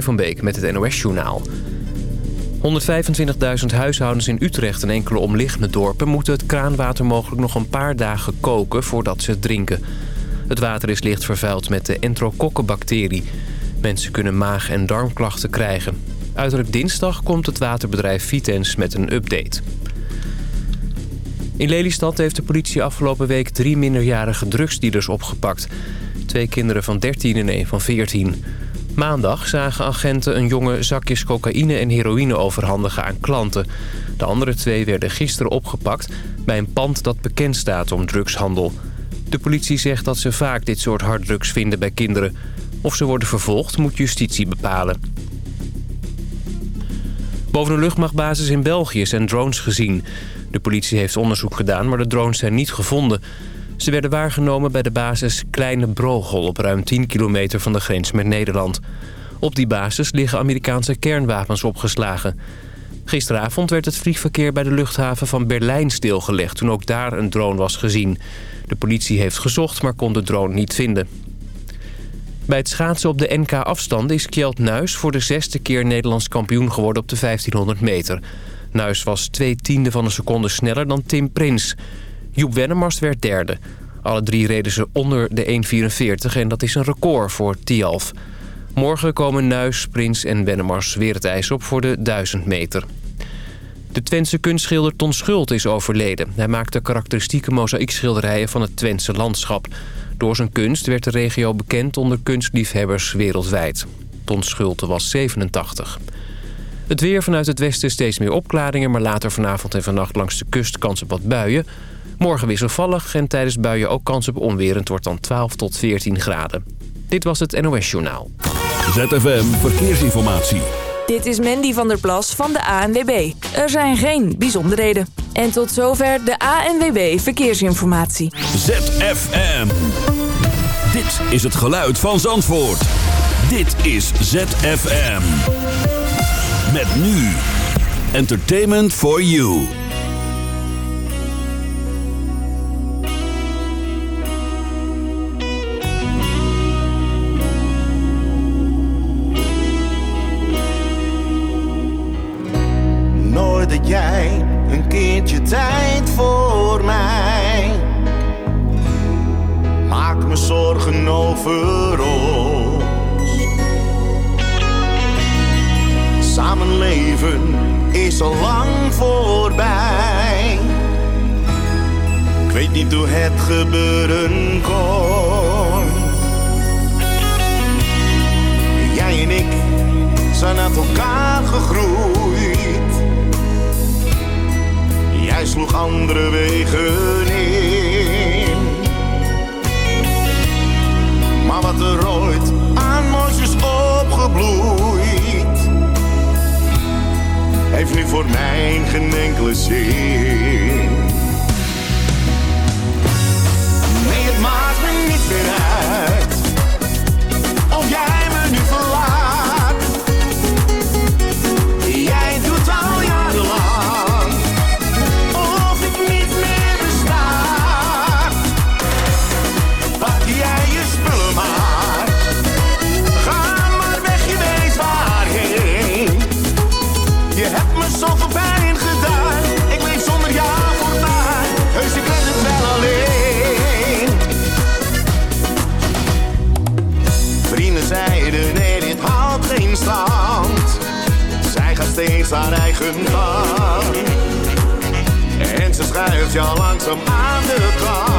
van Beek met het NOS-journaal. 125.000 huishoudens in Utrecht en enkele omliggende dorpen... moeten het kraanwater mogelijk nog een paar dagen koken voordat ze het drinken. Het water is licht vervuild met de enterokokkenbacterie. Mensen kunnen maag- en darmklachten krijgen. Uiterlijk dinsdag komt het waterbedrijf Vitens met een update. In Lelystad heeft de politie afgelopen week drie minderjarige drugsdealers opgepakt. Twee kinderen van 13 en een van 14... Maandag zagen agenten een jonge zakjes cocaïne en heroïne overhandigen aan klanten. De andere twee werden gisteren opgepakt bij een pand dat bekend staat om drugshandel. De politie zegt dat ze vaak dit soort harddrugs vinden bij kinderen. Of ze worden vervolgd moet justitie bepalen. Boven een luchtmachtbasis in België zijn drones gezien. De politie heeft onderzoek gedaan, maar de drones zijn niet gevonden... Ze werden waargenomen bij de basis Kleine Brogel... op ruim 10 kilometer van de grens met Nederland. Op die basis liggen Amerikaanse kernwapens opgeslagen. Gisteravond werd het vliegverkeer bij de luchthaven van Berlijn stilgelegd... toen ook daar een drone was gezien. De politie heeft gezocht, maar kon de drone niet vinden. Bij het schaatsen op de NK-afstand is Kjeld Nuis... voor de zesde keer Nederlands kampioen geworden op de 1500 meter. Nuis was twee tiende van een seconde sneller dan Tim Prins... Joep Wennemars werd derde. Alle drie reden ze onder de 1.44 en dat is een record voor Tialf. Morgen komen Nuis, Prins en Wennemars weer het ijs op voor de 1000 meter. De Twentse kunstschilder Ton Schult is overleden. Hij maakte karakteristieke mozaïekschilderijen van het Twentse landschap. Door zijn kunst werd de regio bekend onder kunstliefhebbers wereldwijd. Ton Schulte was 87. Het weer vanuit het westen steeds meer opklaringen... maar later vanavond en vannacht langs de kust kans op wat buien. Morgen wisselvallig en tijdens buien ook kans op onweer. Het wordt dan 12 tot 14 graden. Dit was het NOS Journaal. ZFM Verkeersinformatie. Dit is Mandy van der Plas van de ANWB. Er zijn geen bijzonderheden. En tot zover de ANWB Verkeersinformatie. ZFM. Dit is het geluid van Zandvoort. Dit is ZFM. Met nu. Entertainment for you. Zorgen over ons. Samenleven is al lang voorbij. Ik weet niet hoe het gebeuren kon. Jij en ik zijn uit elkaar gegroeid. Jij sloeg andere wegen Wat er ooit aan moois is opgebloeid, heeft nu voor mij geen enkele zin. Nee, het maakt me niet meer uit schuift jou langzaam aan de kant.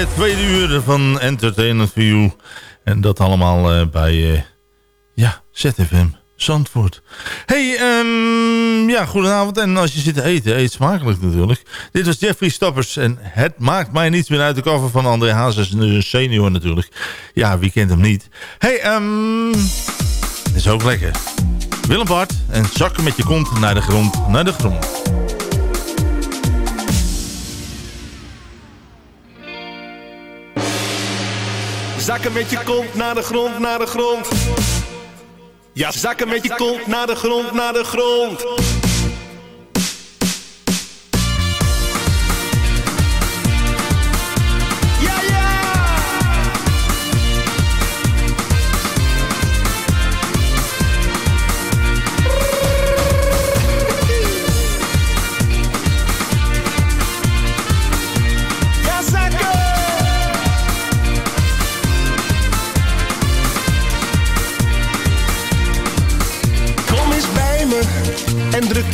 Het tweede uur van Entertainment View. En dat allemaal uh, bij uh, ja, ZFM Zandvoort. Hey, um, ja, goedenavond. En als je zit te eten, eet smakelijk natuurlijk. Dit was Jeffrey Stappers en het maakt mij niets meer uit de cover van André Hazes, een senior natuurlijk. Ja, wie kent hem niet? Hey, um, is ook lekker. Willem Bart en zakken met je kont naar de grond, naar de grond. Zakken met je kont naar de grond, naar de grond. Ja, zakken met je kont naar de grond, naar de grond.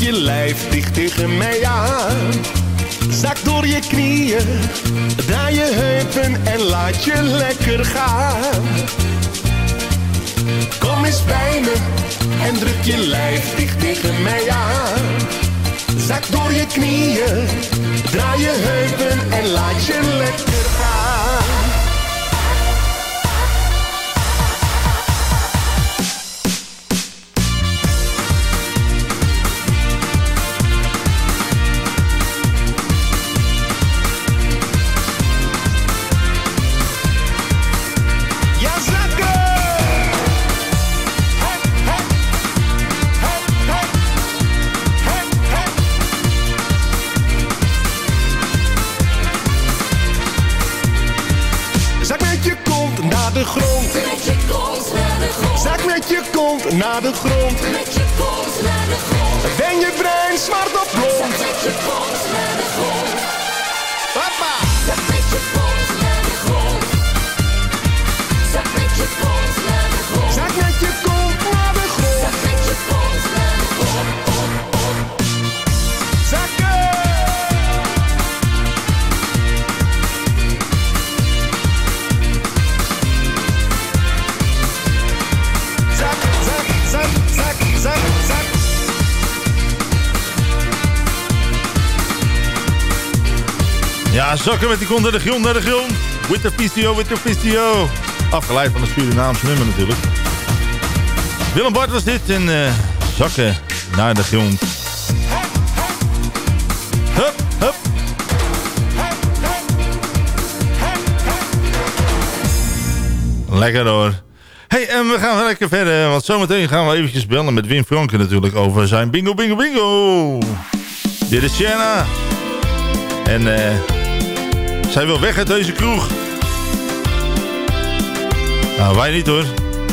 Je lijf dicht tegen mij aan. Zak door je knieën, draai je heupen en laat je lekker gaan. Kom eens bij me en druk je lijf dicht tegen mij aan. Zak door je knieën, draai je heupen en laat je lekker gaan. Met je kont naar de grond. Met je kont naar de grond. Ben je brein zwart of blond? Met je kont naar de grond. Ja, zakken met die kont naar de grond, naar de grond. With the PCO, with the. Afgeleid van het Surinaamse nummer natuurlijk. Willem Bart was dit en uh, zakken naar de grond. Hup, hup. Lekker hoor. Hey, en we gaan lekker verder, want zometeen gaan we eventjes bellen met Wim Franken natuurlijk over zijn bingo, bingo, bingo. Dit is Shanna. En eh... zij wil weg uit deze kroeg. Nou, wij niet hoor.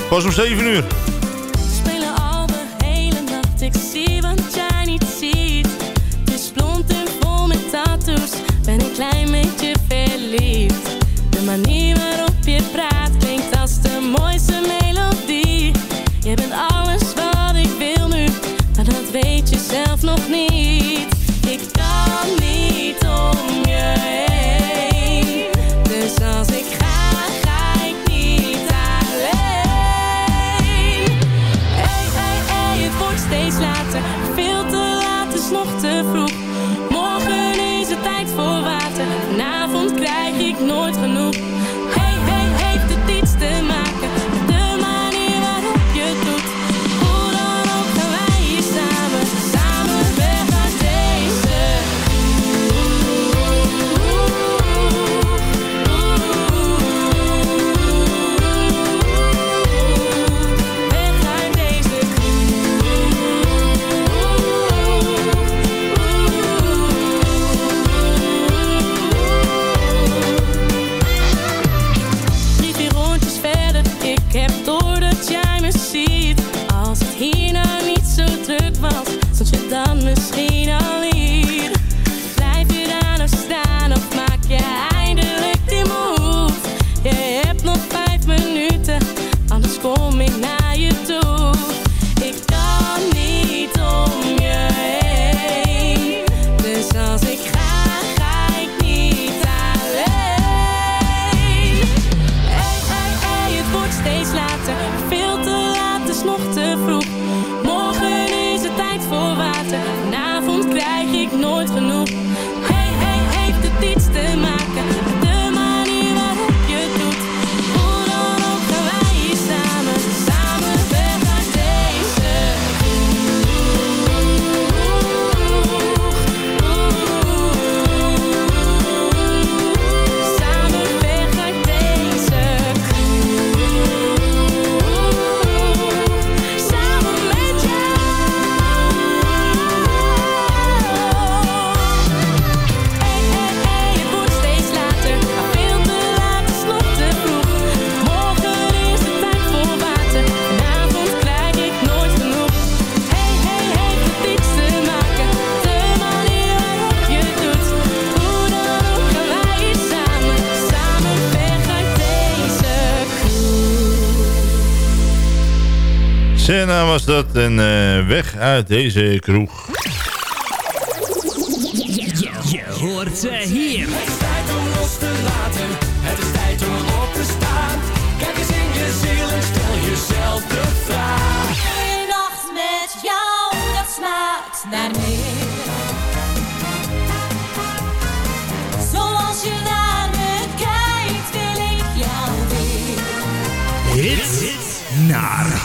Pas om 7 uur. Spelen al de hele nacht. Ik zie wat jij niet ziet. Het is blond en vol met tattoos. Ben een klein beetje verliefd. De manier waarop je praat klinkt als de mooiste melodie. Je bent alles wat ik wil nu. Maar dat weet je zelf nog niet. Senna was dat en eh, weg uit deze kroeg. Je hoort ze hier. Het is tijd om los te laten,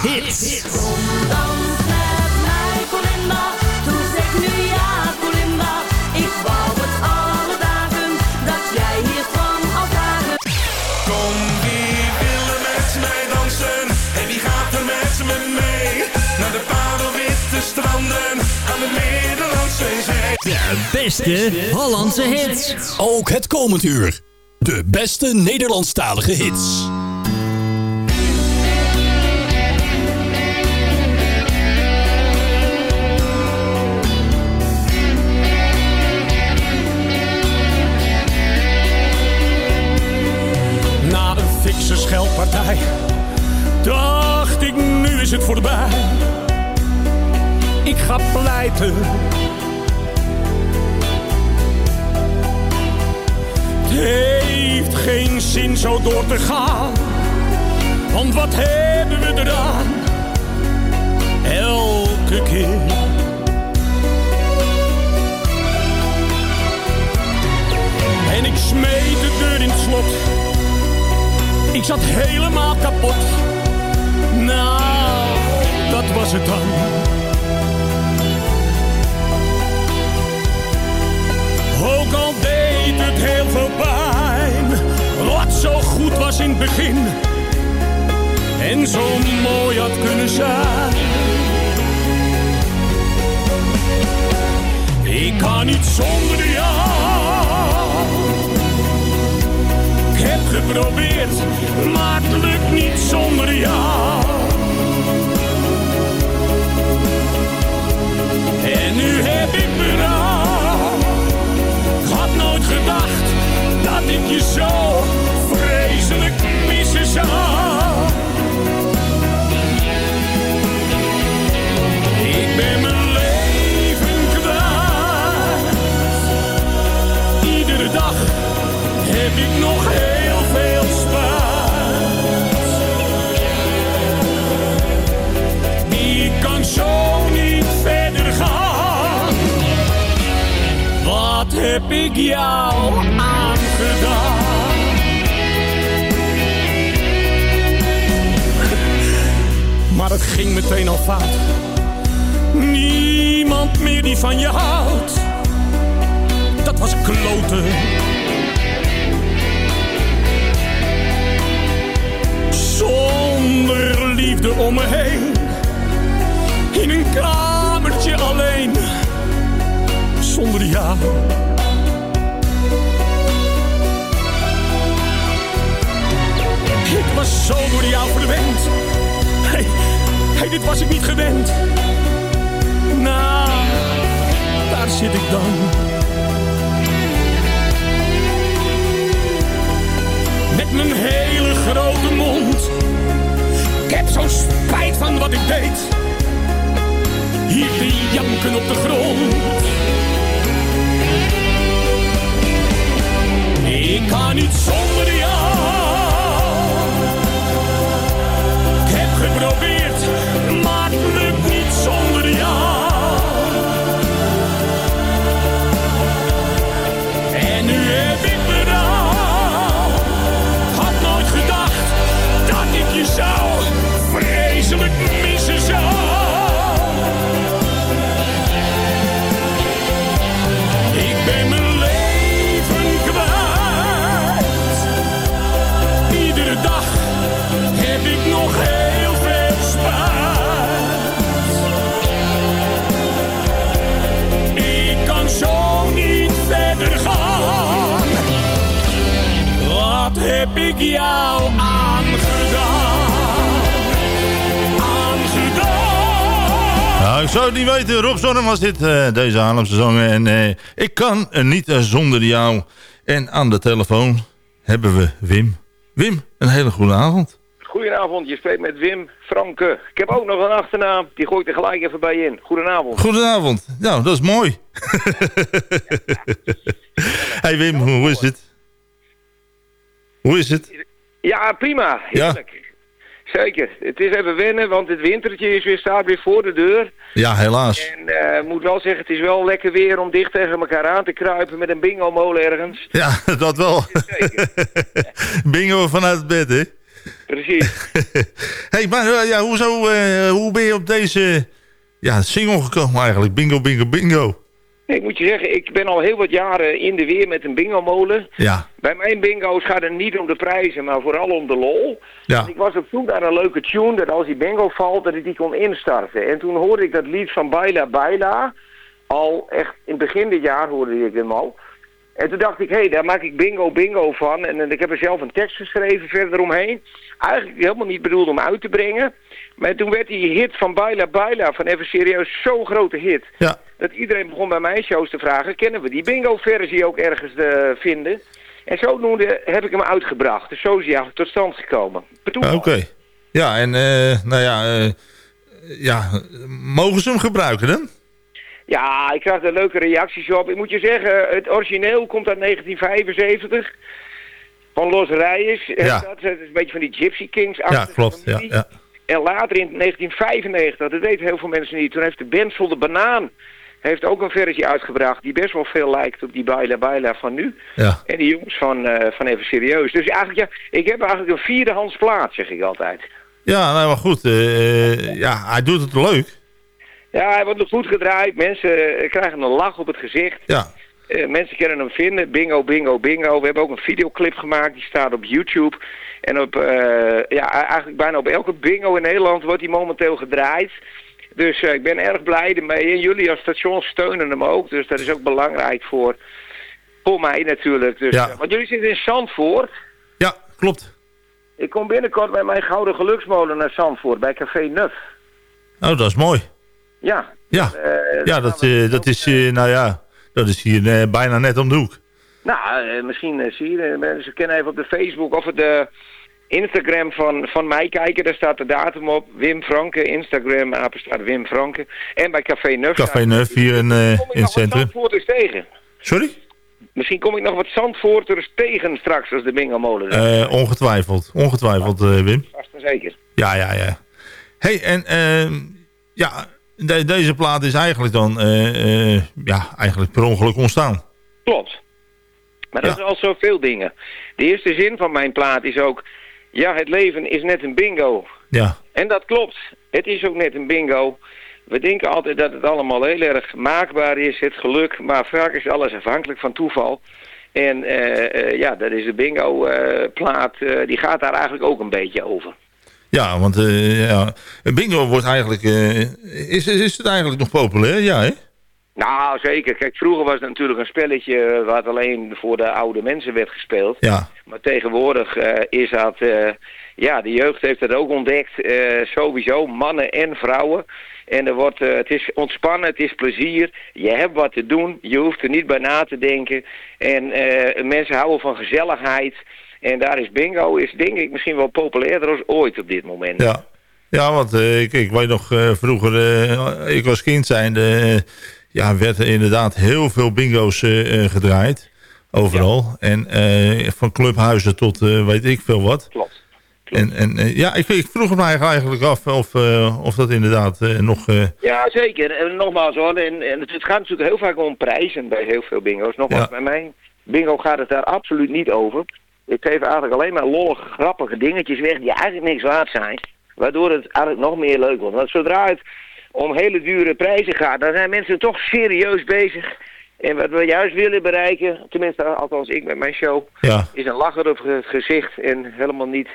hits. Dans met mij, Colinda. Toen zeg nu ja, Colinda. Ik wou het alle dagen dat jij hier kwam al dagen. Kom, wie wil er met mij dansen? En wie gaat er met me mee? Naar de parelwitte stranden aan de Middellandse Zee. De beste Hollandse hits. Ook het komend uur. De beste Nederlandstalige hits. Scheldpartij dacht ik, nu is het voorbij. Ik ga pleiten. Het heeft geen zin zo door te gaan. Want wat hebben we eraan? Elke keer. Ik zat helemaal kapot. Nou, dat was het dan. Ook al deed het heel veel pijn. Wat zo goed was in het begin. En zo mooi had kunnen zijn. Ik kan niet zonder jou. Geprobeerd, maar het lukt niet zonder jou. En nu heb ik berouw. Ik had nooit gedacht dat ik je zo vreselijk missen zou. Ik ben mijn dag heb ik nog heel heb ik jou aangedaan? Maar het ging meteen al fout. Niemand meer die van je houdt. Dat was kloten. Zonder liefde om me heen. In een kamertje alleen. Zonder jou. Was zo door jou verwend. Hey, hey, dit was ik niet gewend. Nou, daar zit ik dan. Met mijn hele grote mond. Ik heb zo'n spijt van wat ik deed. Hier te janken op de grond. Ik kan niet zonder jou. Nou, ik zou het niet weten. Rob was dit, eh, deze Haarlemse zanger. En eh, ik kan er niet eh, zonder jou. En aan de telefoon hebben we Wim. Wim, een hele goede avond. Goedenavond, je spreekt met Wim Franke. Ik heb ook nog een achternaam, die gooi ik er gelijk even bij in. Goedenavond. Goedenavond. Nou, dat is mooi. hey Wim, hoe is het? Hoe is het? Ja, prima. Heerlijk. Zeker. Het is even wennen, want het wintertje is weer, staat weer voor de deur. Ja, helaas. En eh, ik moet wel zeggen, het is wel lekker weer om dicht tegen elkaar aan te kruipen met een bingo-molen ergens. Ja, dat wel. Bingo vanuit het bed, hè? Precies. hey, maar eh, ja, hoezo, eh, hoe ben je op deze ja, single gekomen eigenlijk? Bingo, bingo, bingo. Nee, ik moet je zeggen, ik ben al heel wat jaren in de weer met een bingo-molen. Ja. Bij mijn bingo's gaat het niet om de prijzen, maar vooral om de lol. Ja. Ik was op zoek naar een leuke tune, dat als die bingo valt, dat ik die kon instarten. En toen hoorde ik dat lied van Baila Baila. Al echt in het begin dit jaar hoorde ik hem al. En toen dacht ik, hé, hey, daar maak ik bingo bingo van. En, en ik heb er zelf een tekst geschreven verder omheen. Eigenlijk helemaal niet bedoeld om uit te brengen. Maar toen werd die hit van Baila Baila van Even Serieus zo'n grote hit. Ja. Dat iedereen begon bij mijn shows te vragen, kennen we die bingo-versie ook ergens te vinden? En zodoende heb ik hem uitgebracht. Dus zo is hij tot stand gekomen. Oké. Ja, en eh, nou ja, eh, ja, mogen ze hem gebruiken dan? Ja, ik krijg er leuke reacties op. Ik moet je zeggen, het origineel komt uit 1975. Van Los Reyes. Ja. Dat is een beetje van die Gypsy Kings. Ja, klopt. Ja, ja. En later in 1995, dat weten heel veel mensen niet, toen heeft de band Vol de Banaan heeft ook een versie uitgebracht die best wel veel lijkt op die Baila Baila van nu. Ja. En die jongens van, eh, van Even Serieus. Dus eigenlijk, ja, ik heb eigenlijk een vierdehands plaat, zeg ik altijd. Ja, nou maar goed. eh, ja, hij doet het leuk. Ja, hij wordt nog goed gedraaid. Mensen eh, krijgen een lach op het gezicht. Ja. Eh, mensen kunnen hem vinden. Bingo, bingo, bingo. We hebben ook een videoclip gemaakt. Die staat op YouTube. En op, eh, ja, eigenlijk bijna op elke bingo in Nederland wordt hij momenteel gedraaid. Dus eh, ik ben erg blij ermee. En jullie als station steunen hem ook. Dus dat is ook belangrijk voor, voor mij natuurlijk. Dus, Ja. want jullie zitten in Zandvoort. Ja, klopt. Ik kom binnenkort met mijn gouden geluksmolen naar Zandvoort bij Café Nuf. Oh, dat is mooi. Ja. Ja, ja dat, eh, dat is, nou ja, dat is hier eh, bijna net om de hoek. Nou, eh, misschien eh, zie je, mensen kunnen even op de Facebook of de Instagram van, van mij kijken. Daar staat de datum op. Wim Franke, Instagram, apenstaat Wim Franke. En bij Café Neuf. Café Neuf hier in, eh, Kom ik in nog het wat centrum. Tegen. Sorry? Misschien kom ik nog wat Zandvoorters tegen straks als de bingo molen. Eh, ongetwijfeld, ongetwijfeld Wim. Vast en zeker. Ja, ja, ja. hey, en ehm, ja, de- deze plaat is eigenlijk dan eh, eh, ja, eigenlijk per ongeluk ontstaan. Klopt. Maar dat is al zoveel dingen. De eerste zin van mijn plaat is ook... Ja, het leven is net een bingo. Ja, En dat klopt. Het is ook net een bingo. We denken altijd dat het allemaal heel erg maakbaar is, het geluk. Maar vaak is alles afhankelijk van toeval. En eh, ja, dat is de bingo-plaat. die gaat daar eigenlijk ook een beetje over. Ja want eh, ja, bingo wordt eigenlijk, eh, is, is het eigenlijk nog populair? Ja, hè? Nou, zeker. Kijk, vroeger was het natuurlijk een spelletje wat alleen voor de oude mensen werd gespeeld. Ja, Maar tegenwoordig eh, is dat, eh, ja, de jeugd heeft dat ook ontdekt. eh, sowieso, mannen en vrouwen. En er wordt, eh, het is ontspannen, het is plezier. Je hebt wat te doen, je hoeft er niet bij na te denken. En eh, mensen houden van gezelligheid. En daar is bingo, is denk ik misschien wel populairder als ooit op dit moment. ja. Ja, want eh, ik, ik weet nog eh, vroeger, eh, ik als kind zijnde, ja, werd er inderdaad heel veel bingo's gedraaid. Overal. En van clubhuizen tot weet ik veel wat. Klopt. En, en ja, ik, ik vroeg me eigenlijk af of, of dat inderdaad nog... eh, Ja, zeker. En nogmaals hoor, en, en het gaat natuurlijk heel vaak om prijzen bij heel veel bingo's. Nogmaals, Ja. bij mijn bingo gaat het daar absoluut niet over. Ik geef eigenlijk alleen maar lollige, grappige dingetjes weg die eigenlijk niks waard zijn. Waardoor het eigenlijk nog meer leuk wordt. Want zodra het om hele dure prijzen gaat, dan zijn mensen toch serieus bezig. En wat we juist willen bereiken, tenminste althans ik met mijn show, ja, is een lacher op het gezicht en helemaal niet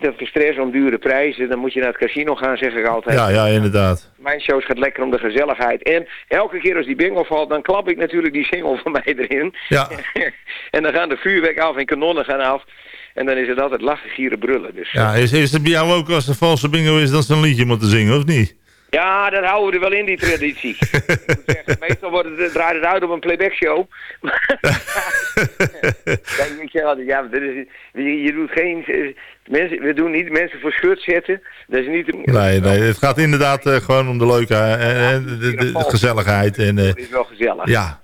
dat gestrest om dure prijzen. Dan moet je naar het casino gaan, zeg ik altijd. ja, ja, inderdaad. Mijn shows gaat lekker om de gezelligheid. En elke keer als die bingo valt, dan klap ik natuurlijk die single van mij erin. Ja. en dan gaan de vuurwerk af en kanonnen gaan af. En dan is het altijd lachen, gieren, brullen. Dus Ja, is, is het bij jou ook als er valse bingo is dat ze een liedje moeten zingen, of niet? Ja, dat houden we er wel in, die traditie. ik moet zeggen, meestal wordt het, draait het uit op een playback show. Kijk, ik zeg altijd, ja, dit is, je, je doet geen... eh, Mensen, we doen niet mensen voor schut zetten. Dat is niet... Nee, nee, het gaat inderdaad eh, gewoon om de leuke eh, de, de, de gezelligheid. En, Het is wel gezellig. ja,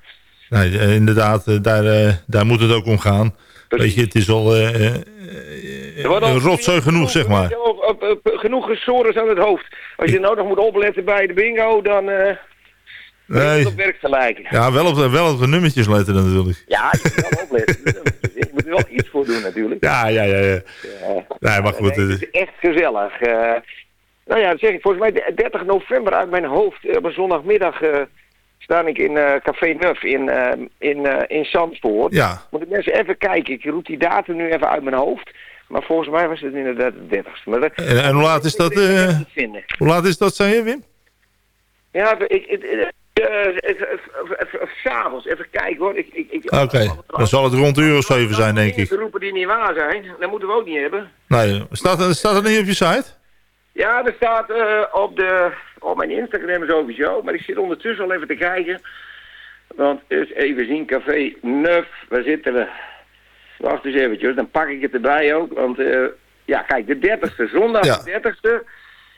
nee, inderdaad, daar, daar moet het ook om gaan. Weet je, het is al eh, eh, Er een rotzooi genoeg, zeg maar. Op, op, op, genoeg gesores aan het hoofd. Als je nou nog moet opletten bij de bingo, dan eh Nee, op werk te lijken. ja, wel op, de, wel op de nummertjes letten natuurlijk. Ja, je moet wel opletten. je moet er wel iets voor doen natuurlijk. Ja, ja, ja. ja. Ja. Nee, maar goed. Nee, eh, het is echt gezellig. Eh, nou ja, dat zeg ik volgens mij de- 30 november uit mijn hoofd. eh, Op een zondagmiddag eh sta ik in eh, Café Neuf in, eh, in, eh, in Zandvoort. Ja. Moeten mensen even kijken. Ik roep die datum nu even uit mijn hoofd. Maar volgens mij was het inderdaad de 30ste. Maar dat, En, en hoe laat is dat? Vinden. hoe laat is dat, zei je, Wim? Ja, ik, ik, eh, s'avonds, even kijken hoor. Ik, ik, ik, Oké, dan zal het rond de uur of zeven zijn, denk ik. roepen die niet waar zijn, dat moeten we ook niet hebben. Nee, staat, dat- staat dat niet op je site? Ja, er staat eh, op, de, op mijn Instagram sowieso, maar ik zit ondertussen al even te kijken. Want eens even zien, Café Neuf, waar zitten we? Wacht eens eventjes, dan pak ik het erbij ook. Want eh, ja, kijk, de 30ste, zondag Ja. de 30ste.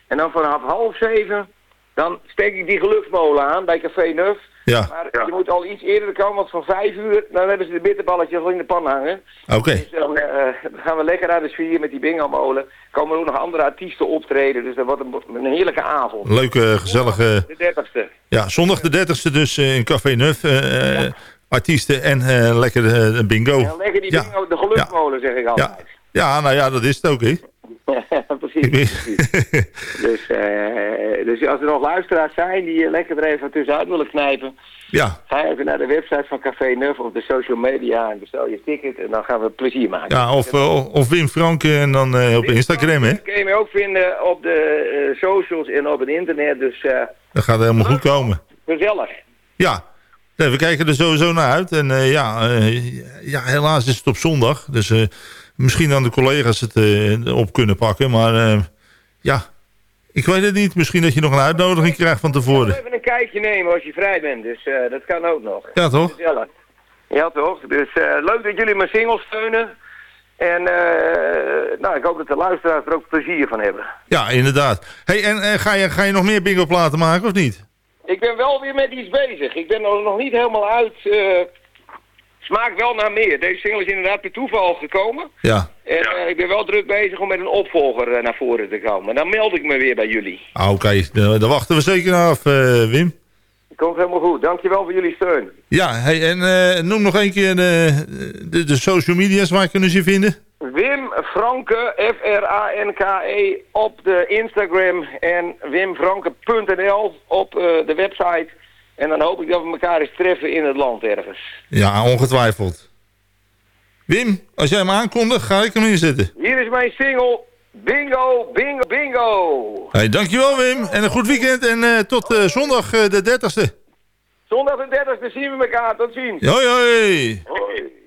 En dan vanaf half zeven, dan steek ik die geluksmolen aan bij Café Neuf. Ja, Maar je moet al iets eerder komen, want van vijf uur, dan hebben ze de bitterballetjes al in de pan hangen. oké. Dus dan eh, gaan we lekker naar de sfeer met die bingo-molen. Komen er ook nog andere artiesten optreden, dus dat wordt een, een heerlijke avond. Leuke, gezellige... De 30ste. Ja, zondag de 30ste dus eh, in Café Neuf. eh, eh, Artiesten en eh, lekker eh, bingo. En lekker die Ja. bingo, de geluksmolen zeg ik Ja. altijd. ja, nou ja, dat is het ook, hè. precies. precies. Dus, eh, dus als er nog luisteraars zijn die lekker er even tussenuit willen knijpen, ja, ga even naar de website van Café Neuf of de social media en bestel je ticket en dan gaan we plezier maken. ja of, of Wim Franke en dan op Instagram, hè. kun je me ook vinden op de socials en op het internet, dus Dat gaat helemaal goed komen. gezellig. Ja, nee, we kijken er sowieso naar uit. En eh, ja, eh, ja, helaas is het op zondag. Dus eh, misschien dan de collega's het op kunnen pakken. Maar ja, ik weet het niet. Misschien dat je nog een uitnodiging krijgt van tevoren. Even een kijkje nemen als je vrij bent, dus dat kan ook nog. Ja, toch? Ja, toch? Dus leuk dat jullie mijn single steunen. En nou, ik hoop dat de luisteraars er ook plezier van hebben. Ja, inderdaad. Hey, en ga, je, ga je nog meer bingo platen maken of niet? Ik ben wel weer met iets bezig. Ik ben er nog niet helemaal uit. eh smaak wel naar meer. Deze single is inderdaad per toeval gekomen. Ja. En eh, ik ben wel druk bezig om met een opvolger eh, naar voren te komen. Dan meld ik me weer bij jullie. Ah, Oké, daar daar wachten we zeker af, Wim. Komt helemaal goed. Dankjewel voor jullie steun. Ja, hey, en noem nog één keer de, de, de social media's. Waar kunnen ze je vinden? Franke, F-R-A-N-K-E, E, op de Instagram en wimfranke.nl op eh, de website. En dan hoop ik dat we elkaar eens treffen in het land ergens. Ja, ongetwijfeld. Wim, als jij hem aankondigt, ga ik hem inzetten. Hier is mijn single Bingo, Bingo, Bingo. Hey, dankjewel Wim en een goed weekend en eh, tot eh, zondag de 30ste. Zondag de 30e zien we elkaar. Tot ziens. Hoi hoi. Hoi.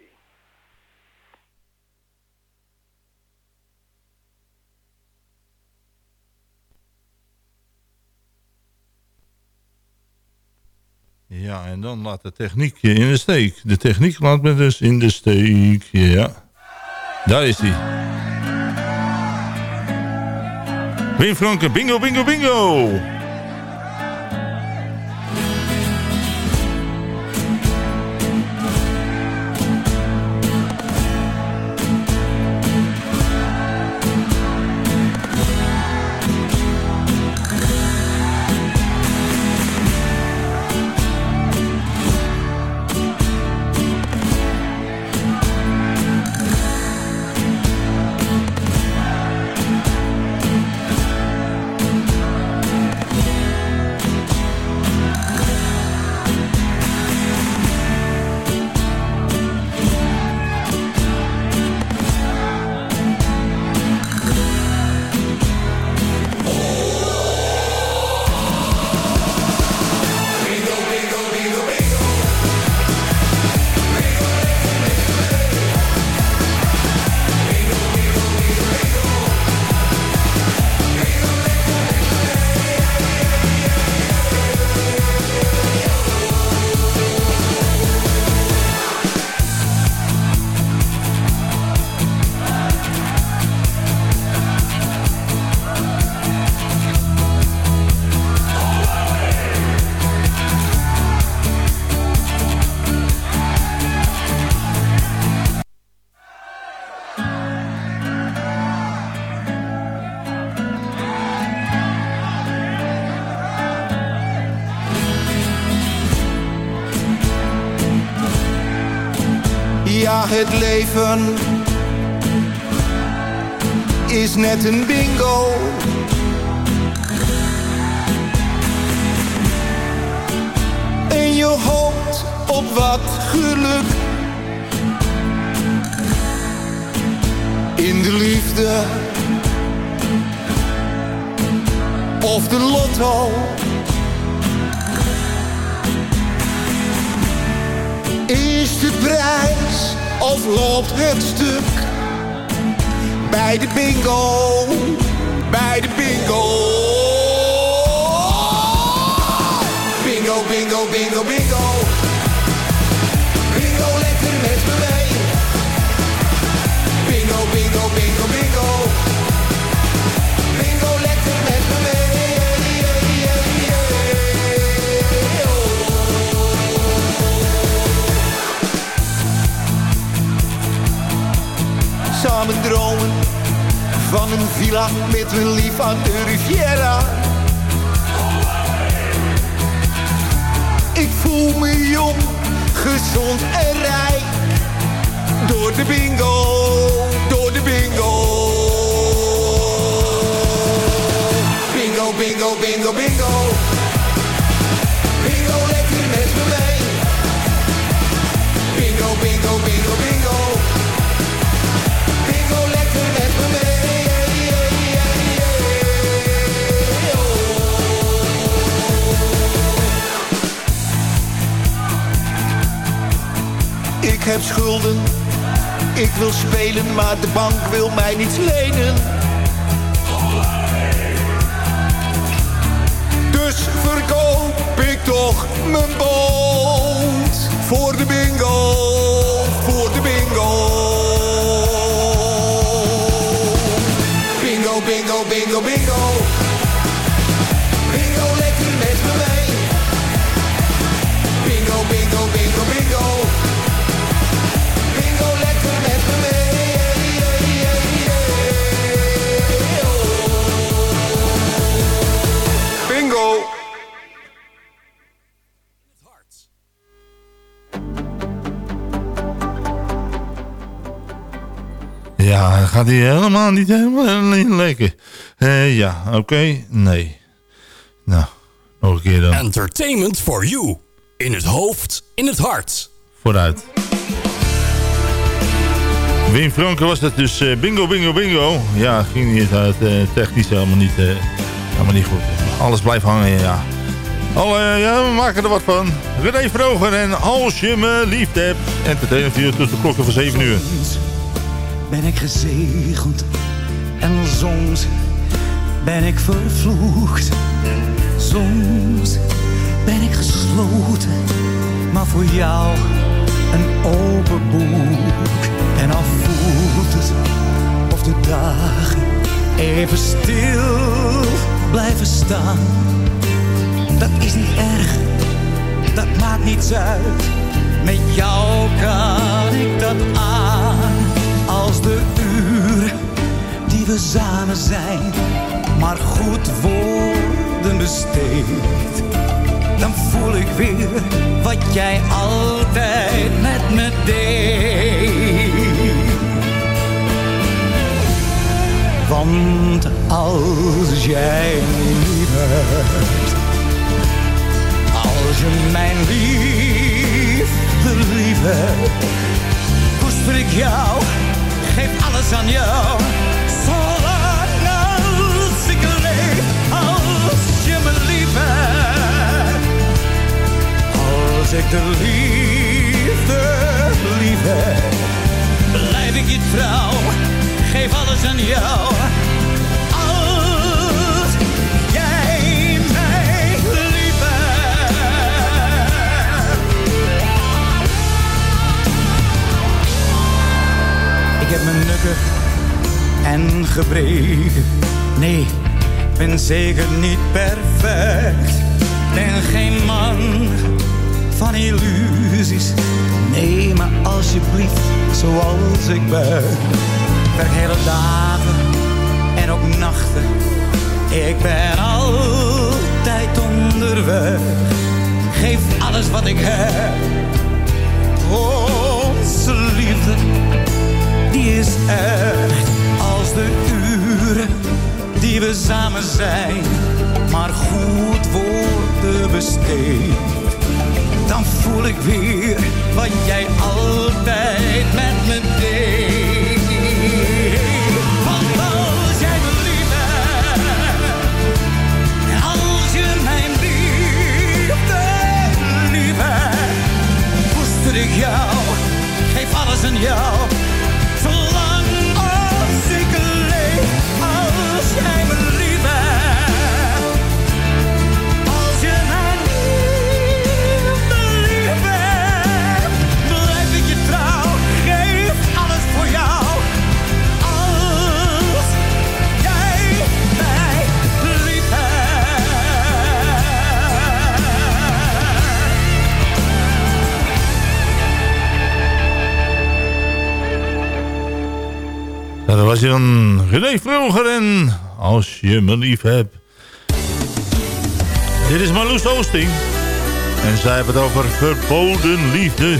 Ja, en dan laat de techniek je in de steek. De techniek laat me dus in de steek, ja. Daar is hij. Wim Franke, bingo, bingo, bingo. Is net een bingo. En je hoopt op wat geluk. In de liefde. Of de lotto. Is de prijs of loopt het stuk? Bij de bingo, bij de bingo. Bingo, bingo, bingo, bingo. Samen dromen van een villa met een lief aan de Riviera. Ik voel me jong, gezond en rijk. Door de bingo, door de bingo. Bingo, bingo, bingo, bingo. Bingo schulden, ik wil spelen, maar de bank wil mij niets lenen. Dus verkoop ik toch mijn boot voor de bingo, gaat hij helemaal niet helemaal niet lekker. Eh, ja, oké. Nee. Nou, nog een keer dan. Entertainment for you. In het hoofd, in het hart. Vooruit. Wim Franke was dat dus eh, bingo, bingo, bingo. Ja, ging niet uit. eh, technisch helemaal niet, helemaal niet goed. Alles blijft hangen, ja. Alle, ja, we maken er wat van. René Vroger en als je me lief hebt. Entertainment voor you tussen de klokken van 7 uur. Ben ik gezegend en soms ben ik vervloekt. Soms ben ik gesloten, maar voor jou een open boek. En al voelt het of de dagen even stil blijven staan. Dat is niet erg, dat maakt niets uit. Met jou kan ik dat aan. Als de uren die we samen zijn, maar goed worden besteed. Dan voel ik weer wat jij altijd met me deed. Want als jij lief hebt, als je mijn liefde lief hebt, koester ik jou, geef alles aan jou. Zolang als ik leef, als je me lief als ik de liefde lief heb, blijf ik je trouw, geef alles aan jou. Nukken en gebreken. Nee, ik ben zeker niet perfect. Ben geen man van illusies. Nee, maar alsjeblieft, zoals ik ben. Werk hele dagen en ook nachten. Ik ben altijd onderweg. Geef alles wat ik heb. Onze zijn, maar goed worden besteed. Dan voel ik weer wat jij altijd met me deed. Want als jij me lief hebt, als je mijn liefde lief hebt, koester ik jou, geef alles aan jou. Was dan René Vroger en Als je me lief hebt. Dit is Marloes Oosting. En zij hebben het over verboden liefde.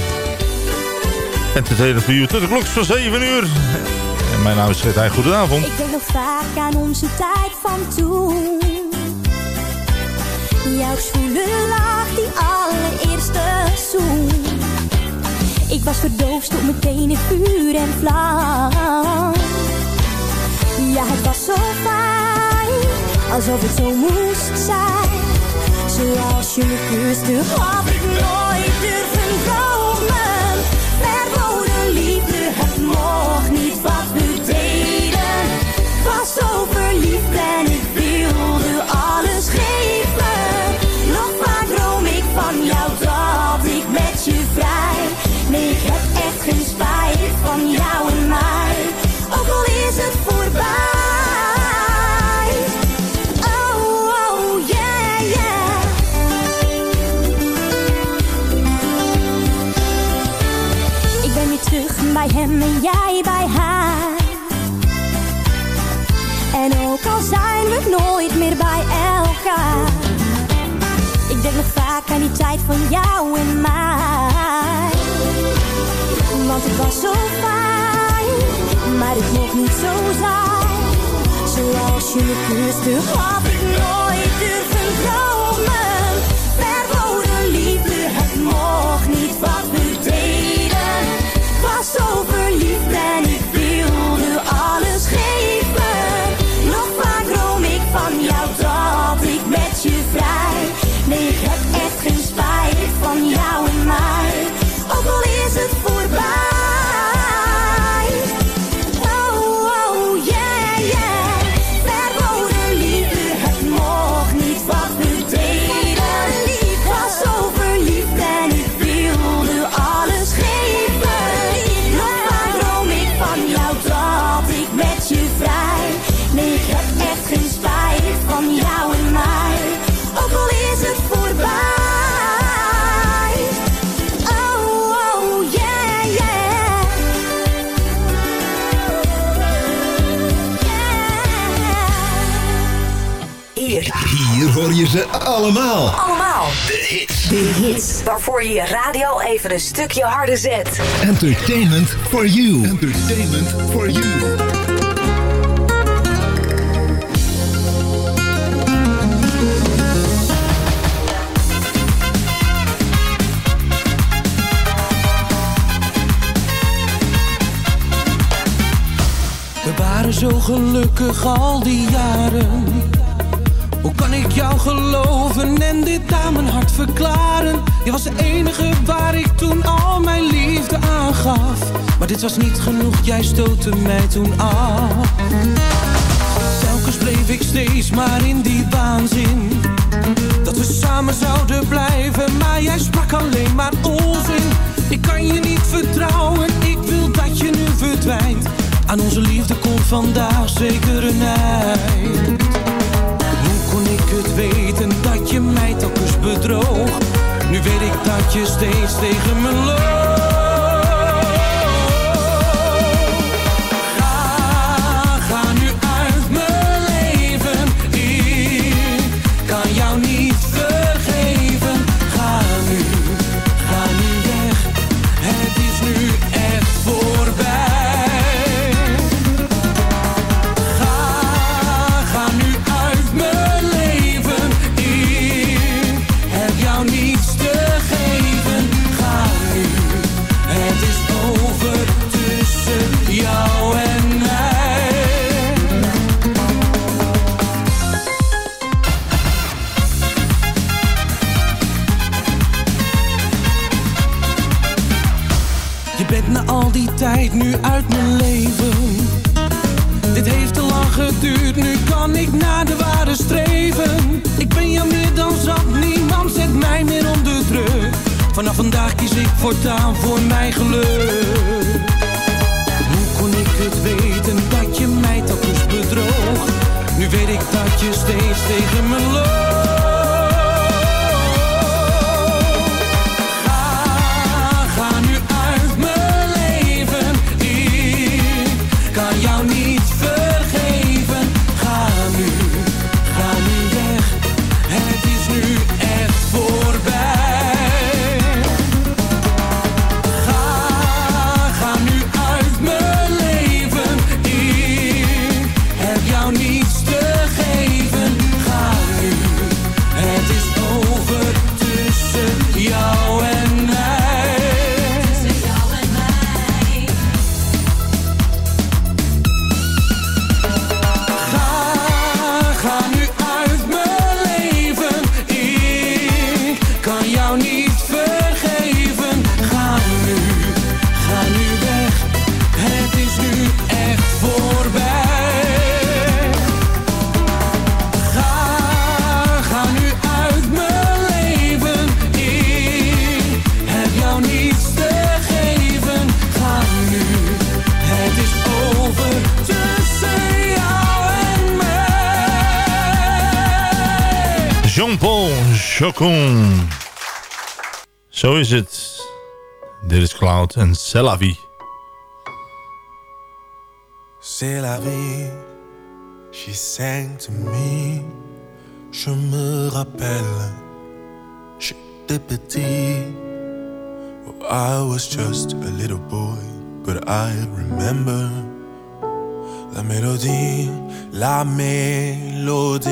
Entertainer voor u tot de klok van 7 uur. En mijn naam is Heij. Goedenavond. Ik denk nog vaak aan onze tijd van toen. Jouw zwoele lach, die allereerste zoen. Ik was verdoofd, stond meteen in vuur en vlam. Ja, het was zo fijn, alsof het zo moest zijn. Zoals je me kuste, had ik nooit durven dromen. Verboden liefde, het mocht niet wat we deden. Was zo verliefd en ik jou en mij. Want het was zo fijn, maar het mocht niet zo zijn. Zoals je me kuste, had ik nooit durven dromen. Verboden liefde, het mocht niet wat we deden. Was zo verliefd en ik wilde alles geven. Nog vaak droom ik van jou dat ik met je vrij. Nee, ik heb echt geen spijt van jou en je ze allemaal. Allemaal. De hits. De hits waarvoor je je radio even een stukje harder zet. Entertainment for you. Entertainment for you. We waren zo gelukkig al die jaren. Hoe kan ik jou geloven en dit aan mijn hart verklaren? Je was de enige waar ik toen al mijn liefde aan gaf. Maar dit was niet genoeg, jij stootte mij toen af. Telkens bleef ik steeds maar in die waanzin. Dat we samen zouden blijven, maar jij sprak alleen maar onzin. Ik kan je niet vertrouwen, ik wil dat je nu verdwijnt. Aan onze liefde komt vandaag zeker een eind. Het weten dat je mij telkens bedroog? Nu weet ik dat je steeds tegen me loopt. Voortaan voor mijn geluk. Hoe kon ik het weten dat je mij telkens bedroog? Nu weet ik dat je steeds tegen me Cloud en C'est la vie. C'est la vie, she sang to me. Je me rappelle, j'étais petit. Oh, I was just a little boy, but I remember la mélodie, la mélodie.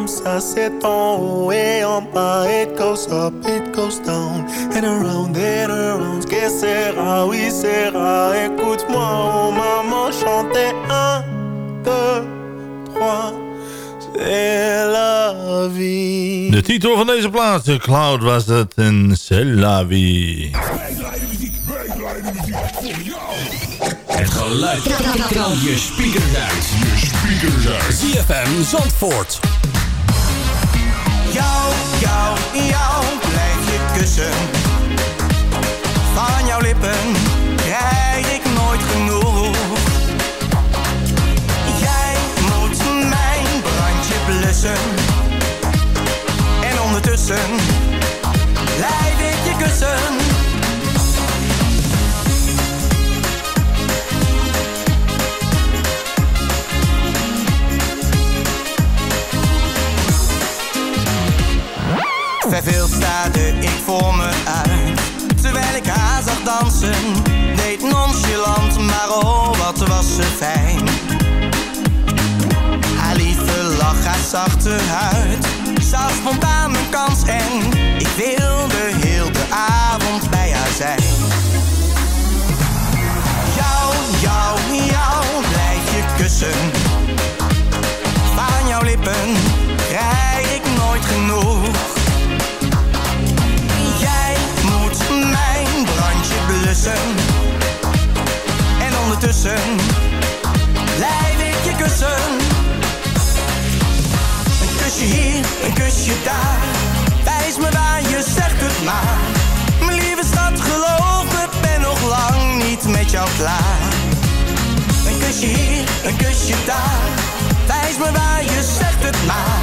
comme ça, c'est en haut et en bas. It goes up, it goes down, and around and around. Que sera, oui, sera. Écoute-moi, oh maman, chanter un, deux, trois. C'est la vie. De titel van deze plaat, The Cloud, was het en C'est la vie. Het geluid kan je speakers uit. Je speakers uit. ZFM Zandvoort. Jou, jou, jou blijf je kussen. Van jouw lippen krijg ik nooit genoeg. Jij moet mijn brandje blussen. En ondertussen blijf ik je kussen. Staarde ik voor me uit. Terwijl ik haar zag dansen, deed nonchalant, maar oh wat was ze fijn. Haar lieve lach, haar zachte huid, zag spontaan mijn kans en ik wilde heel de avond bij haar zijn. Jou, jou, jou blijf je kussen. Van jouw lippen krijg ik nooit genoeg. En ondertussen blijf ik je kussen. Een kusje hier, een kusje daar. Wijs me waar je zegt het maar. Mijn lieve schat, geloof me, ben nog lang niet met jou klaar. Een kusje hier, een kusje daar. Wijs me waar je zegt het maar.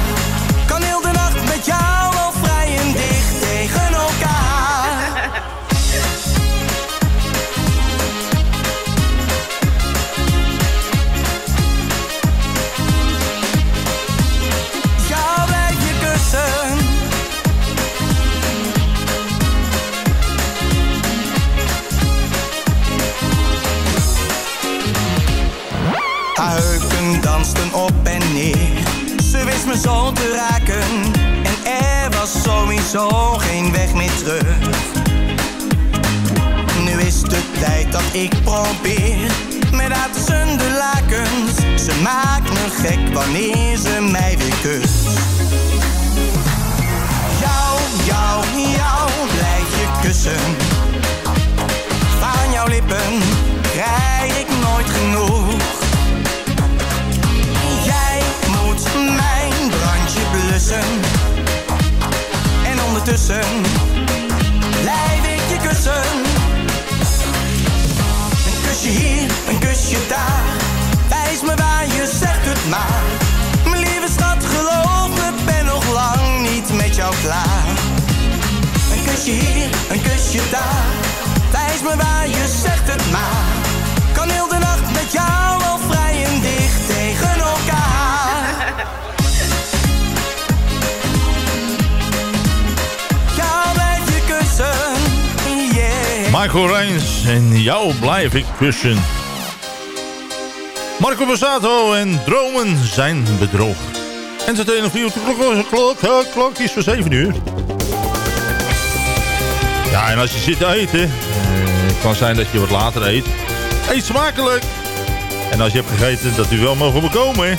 Zo te raken. En er was sowieso geen weg meer terug. Nu is de tijd dat ik probeer. Met haar tussen lakens. Ze maakt me gek wanneer ze mij weer kust. Jou, jou, jou blijf je kussen. Van jouw lippen krijg ik nooit genoeg. Jij moet mijn En ondertussen blijf ik je kussen. Een kusje hier, een kusje daar. Wijs me waar je zegt het maar. Mijn lieve schat, geloof me, ben nog lang niet met jou klaar. Een kusje hier, een kusje daar. Wijs me waar je zegt het maar. Kan heel de nacht met jou al vrij Michael Reins en jou blijf ik kussen. Marco Borsato en dromen zijn bedrog. Voor u, de klok, klok, klok, klok is voor 7 uur. Ja, en als je zit te eten, eh, het kan zijn dat je wat later eet. Eet smakelijk! En als je hebt gegeten, dat u wel mogen bekomen.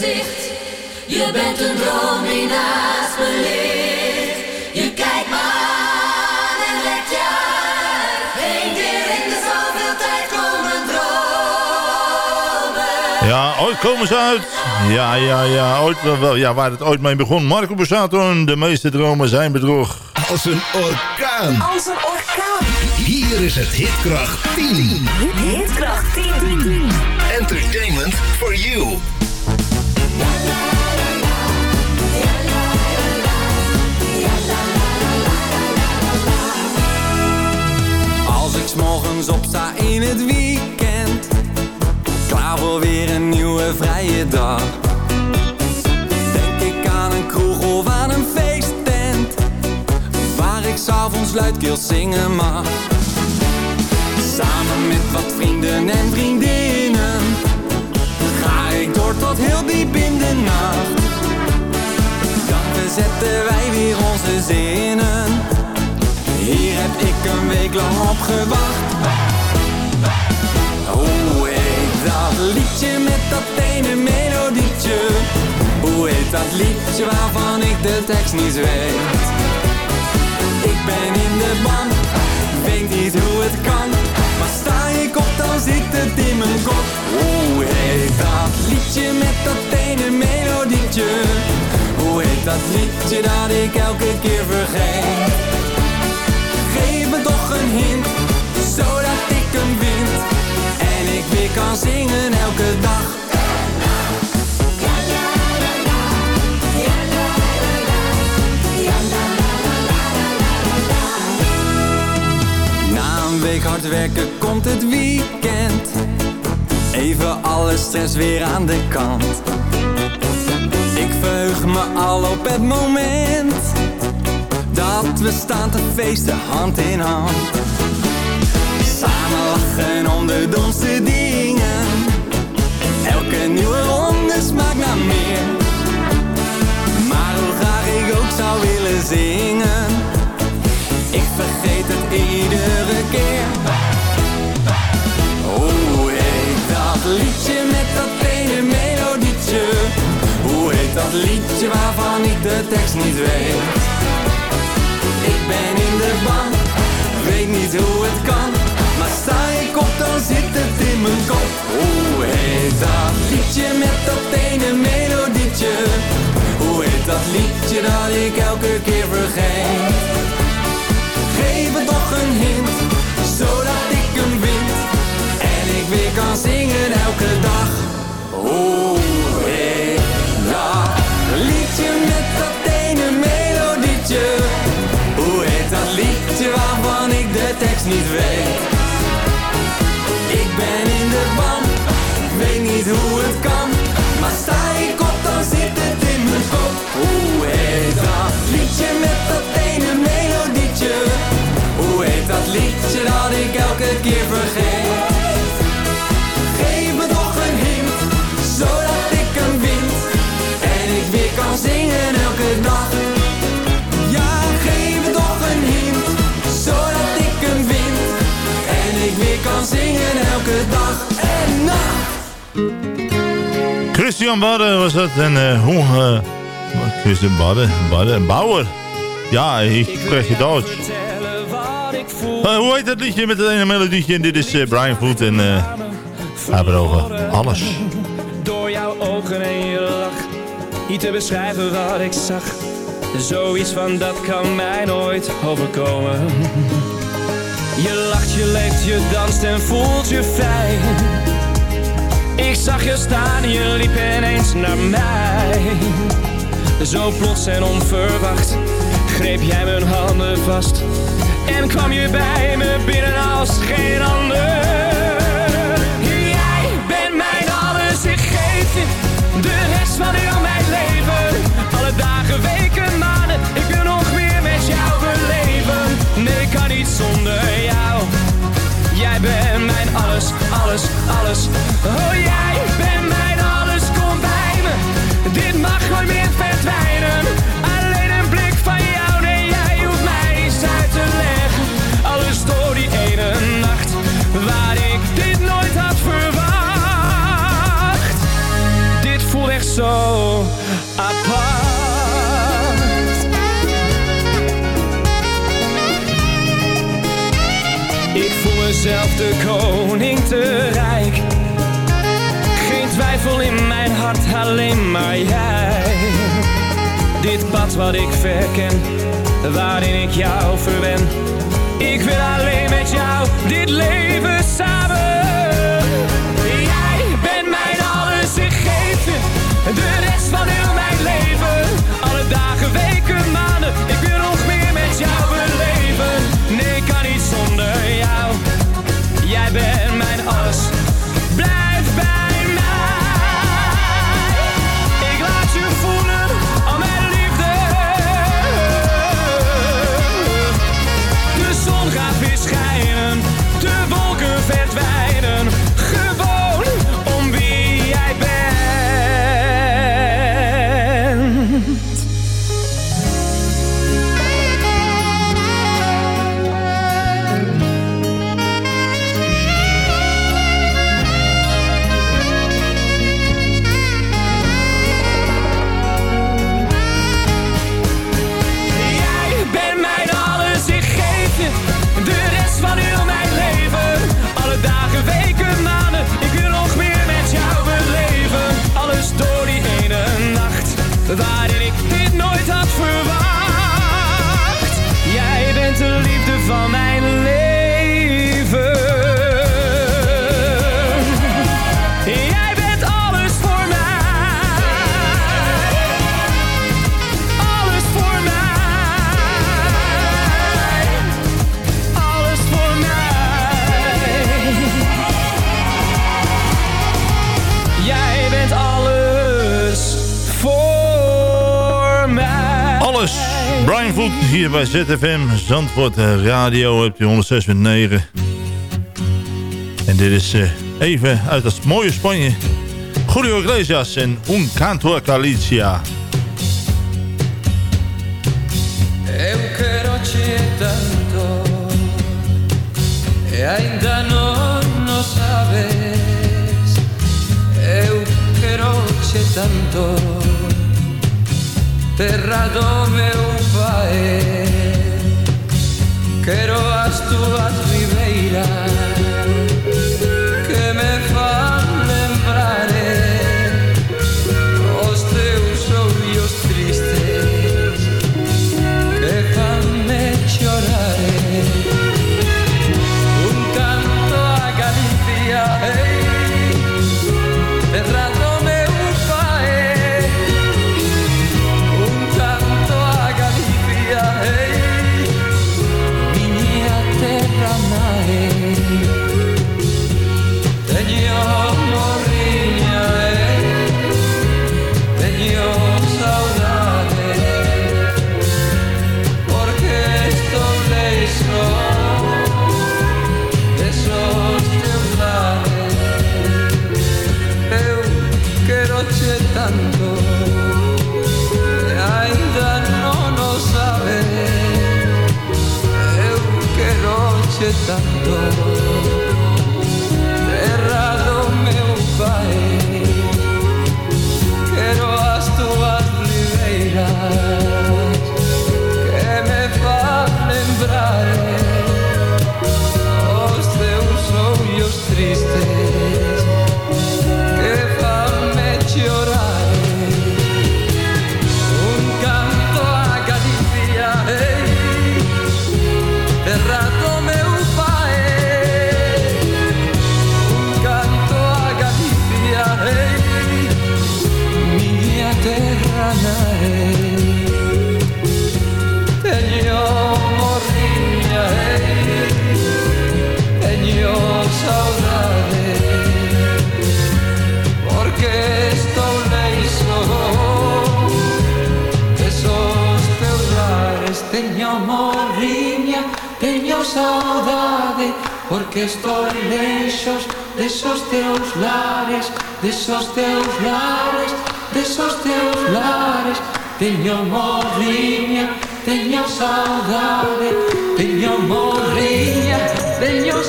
gezicht. Je bent een droom die naast me ligt. Je kijkt me aan en lekt je uit. Eén keer in de zoveel tijd komen dromen. Ja, ooit komen ze uit. Ja, ja, ja. Ooit, wel- ja waar het ooit mee begon. Marco Borsato en de meeste dromen zijn bedrog. Als een orkaan. Als een orkaan. Hier is het Hitkracht 10. Hitkracht 10. Entertainment for you. In het weekend. Klaar voor weer een nieuwe vrije dag. Denk ik aan een kroeg of aan een feesttent Waar ik s'avonds luidkeels zingen mag. Samen met wat vrienden en vriendinnen Ga ik door tot heel diep in de nacht. Dan verzetten wij weer onze zinnen. Hier heb ik een week lang op gewacht. Hoe heet dat liedje met dat ene melodietje? Hoe heet dat liedje waarvan ik de tekst niet weet? Ik ben in de ban, weet niet hoe het kan. Maar sta ik op, dan zit het in mijn kop. Hoe heet dat liedje met dat ene melodietje? Hoe heet dat liedje dat ik elke keer vergeet? Geef me toch een hint, zodat En ik weer kan zingen elke dag. Na een week hard werken komt het weekend. Even alle stress weer aan de kant. Ik verheug me al op het moment dat we staan te feesten hand in hand. Samen lachen om de domste dingen. Elke nieuwe ronde smaakt naar meer. Maar hoe graag ik ook zou willen zingen. Ik vergeet het iedere keer. Hoe heet dat liedje met dat ene melodietje? Hoe heet dat liedje waarvan ik de tekst niet weet? Ik ben in de ban, weet niet hoe het kan. Hoe heet dat liedje met dat ene melodietje? Hoe heet dat liedje dat ik elke keer vergeet? Geef me toch een hint, zodat ik hem vind. En ik weer kan zingen elke dag. Hoe heet dat liedje met dat ene melodietje? Hoe heet dat liedje waarvan ik de tekst niet weet? Ben in de ban, weet niet hoe het kan. Maar sta ik op, dan zit het in mijn kop. Hoe heet dat liedje met dat ene melodietje? Hoe heet dat liedje dat ik elke keer vergeet? Ik kan zingen elke dag en nacht. Christian Badden was dat. En eh hoe... eh, Christian Badden, Badden, Bauer. Ja, ik spreek je Duits. Eh, hoe heet dat liedje met het ene melodietje? En dit is Brian Foot en... het over alles. Door jouw ogen en je lach Niet te beschrijven wat ik zag Zoiets van dat kan mij nooit overkomen Je lacht, je leeft, je danst en voelt je vrij Ik zag je staan, je liep ineens naar mij Zo plots en onverwacht greep jij mijn handen vast en kwam je bij me binnen als geen ander. Jij bent mijn alles, ik geef je de rest van heel mijn leven. Alle dagen, weken, maanden, Zonder jou. Jij bent mijn alles, alles, alles. Oh, jij bent mijn alles, kom bij me. Dit mag nooit meer verdwijnen. Alleen een blik van jou, nee, jij hoeft mij niets uit te leggen. Alles door die ene nacht, waar ik dit nooit had verwacht. Dit voelt echt zo Mezelf de koning te rijk. Geen twijfel in mijn hart, alleen maar jij. Dit pad wat ik verken, waarin ik jou verwen. Ik wil alleen met jou dit leven samen. Jij bent mijn alles, ik de rest van heel mijn leven. Alle dagen, weken, maanden, ik wil nog meer met jou hier bij ZFM Zandvoort eh, Radio op die 106.9. En dit is eh, even uit het mooie Spanje. Julio Iglesias en Un Canto a Galicia. Tanto terra do meu pai Quero as túas ribeiras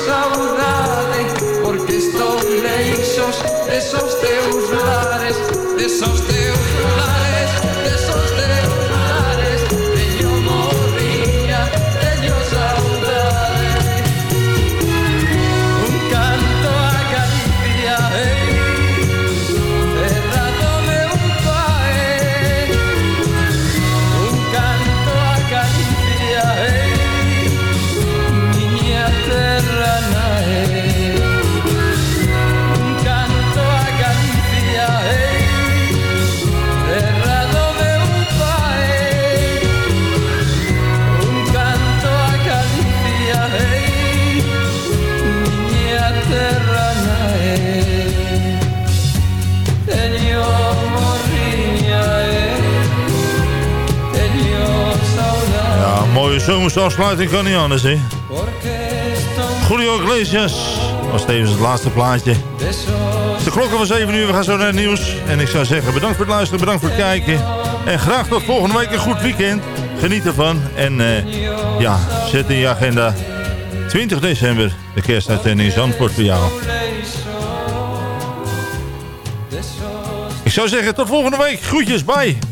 so zomerse afsluiting kan niet anders, hè? Julio Iglesias was tevens het laatste plaatje. De klokken van 7 uur, we gaan zo naar het nieuws. En ik zou zeggen, bedankt voor het luisteren, bedankt voor het kijken. En graag tot volgende week een goed weekend. Geniet ervan. En eh, ja, zet in je agenda. 20 december, de kerstuitzending in Zandvoort voor jou. Ik zou zeggen, tot volgende week. Groetjes, bye.